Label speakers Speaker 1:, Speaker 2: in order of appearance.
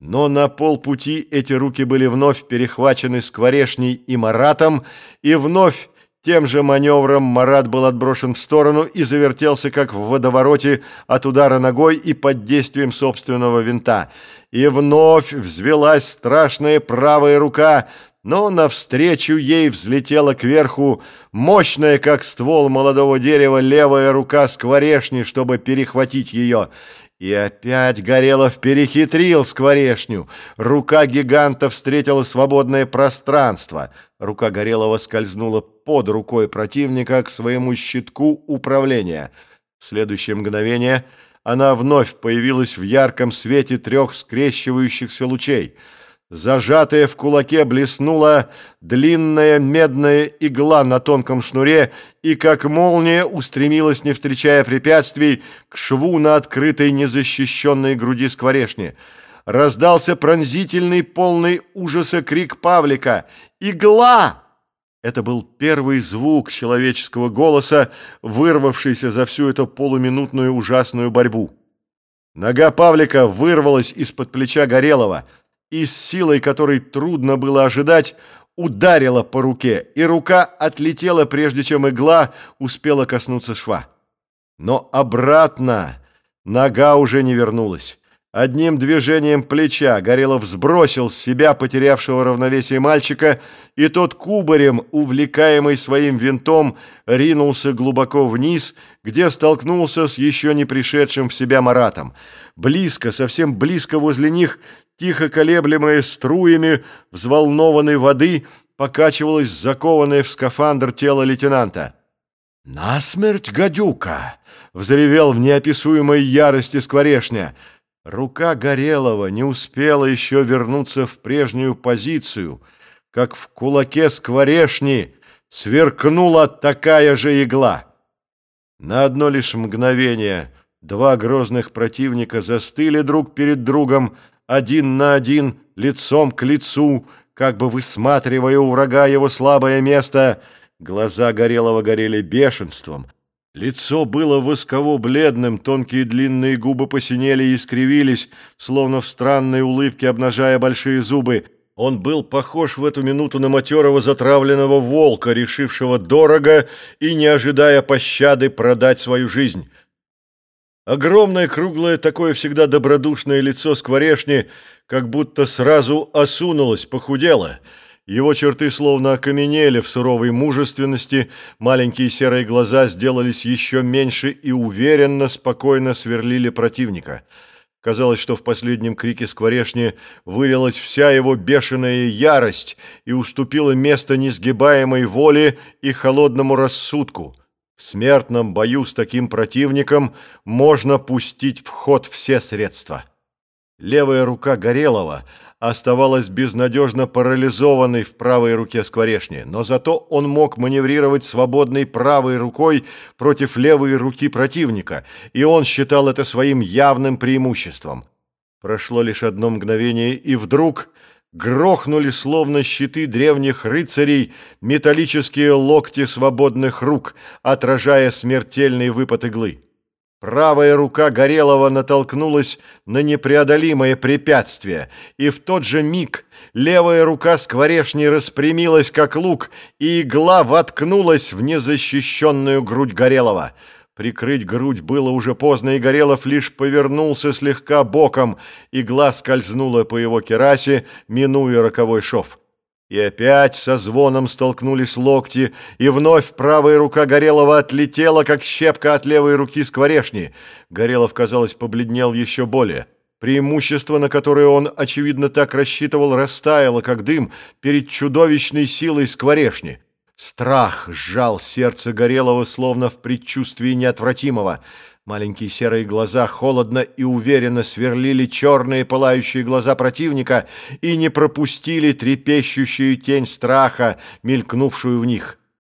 Speaker 1: Но на полпути эти руки были вновь перехвачены Скворешней и Маратом, и вновь тем же маневром Марат был отброшен в сторону и завертелся, как в водовороте, от удара ногой и под действием собственного винта. И вновь взвелась страшная правая рука, но навстречу ей взлетела кверху мощная, как ствол молодого дерева, левая рука скворешни, чтобы перехватить ее. И опять Горелов перехитрил скворешню. Рука гиганта встретила свободное пространство. Рука Горелова скользнула под рукой противника к своему щитку управления. В следующее мгновение она вновь появилась в ярком свете трех скрещивающихся лучей — Зажатая в кулаке блеснула длинная медная игла на тонком шнуре и, как молния, устремилась, не встречая препятствий, к шву на открытой незащищенной груди скворешни. Раздался пронзительный, полный ужаса крик Павлика «Игла!» Это был первый звук человеческого голоса, вырвавшийся за всю эту полуминутную ужасную борьбу. Нога Павлика вырвалась из-под плеча Горелого – и с силой, которой трудно было ожидать, ударила по руке, и рука отлетела, прежде чем игла успела коснуться шва. Но обратно нога уже не вернулась. Одним движением плеча Горелов сбросил с себя потерявшего равновесие мальчика, и тот кубарем, увлекаемый своим винтом, ринулся глубоко вниз, где столкнулся с еще не пришедшим в себя Маратом. Близко, совсем близко возле них, тихо колеблемая струями взволнованной воды, покачивалось закованное в скафандр тело лейтенанта. «Насмерть, гадюка!» — взревел в неописуемой ярости скворешня — Рука Горелого не успела еще вернуться в прежнюю позицию, как в кулаке скворешни сверкнула такая же игла. На одно лишь мгновение два грозных противника застыли друг перед другом, один на один, лицом к лицу, как бы высматривая у врага его слабое место. Глаза Горелого горели бешенством — Лицо было восково-бледным, тонкие длинные губы посинели и искривились, словно в странной улыбке обнажая большие зубы. Он был похож в эту минуту на матерого затравленного волка, решившего дорого и, не ожидая пощады, продать свою жизнь. Огромное, круглое, такое всегда добродушное лицо скворешни как будто сразу осунулось, похудело — его черты словно окаменели в суровой мужественности, маленькие серые глаза сделались еще меньше и уверенно, спокойно сверлили противника. Казалось, что в последнем крике скворешни вылилась вся его бешеная ярость и уступила место несгибаемой воле и холодному рассудку. В смертном бою с таким противником можно пустить в ход все средства. Левая рука Горелого — оставалась безнадежно парализованной в правой руке скворешни, но зато он мог маневрировать свободной правой рукой против левой руки противника, и он считал это своим явным преимуществом. Прошло лишь одно мгновение, и вдруг грохнули, словно щиты древних рыцарей, металлические локти свободных рук, отражая смертельный выпад иглы. Правая рука Горелого натолкнулась на непреодолимое препятствие, и в тот же миг левая рука скворешни распрямилась, как лук, и игла воткнулась в незащищенную грудь Горелого. Прикрыть грудь было уже поздно, и Горелов лишь повернулся слегка боком, игла скользнула по его керасе, минуя роковой шов. И опять со звоном столкнулись локти, и вновь правая рука Горелова отлетела, как щепка от левой руки скворешни. Горелов, казалось, побледнел еще более. Преимущество, на которое он, очевидно, так рассчитывал, растаяло, как дым, перед чудовищной силой скворешни. Страх сжал сердце Горелого, словно в предчувствии неотвратимого — Маленькие серые глаза холодно и уверенно сверлили черные пылающие глаза противника и не пропустили трепещущую тень страха, мелькнувшую в них.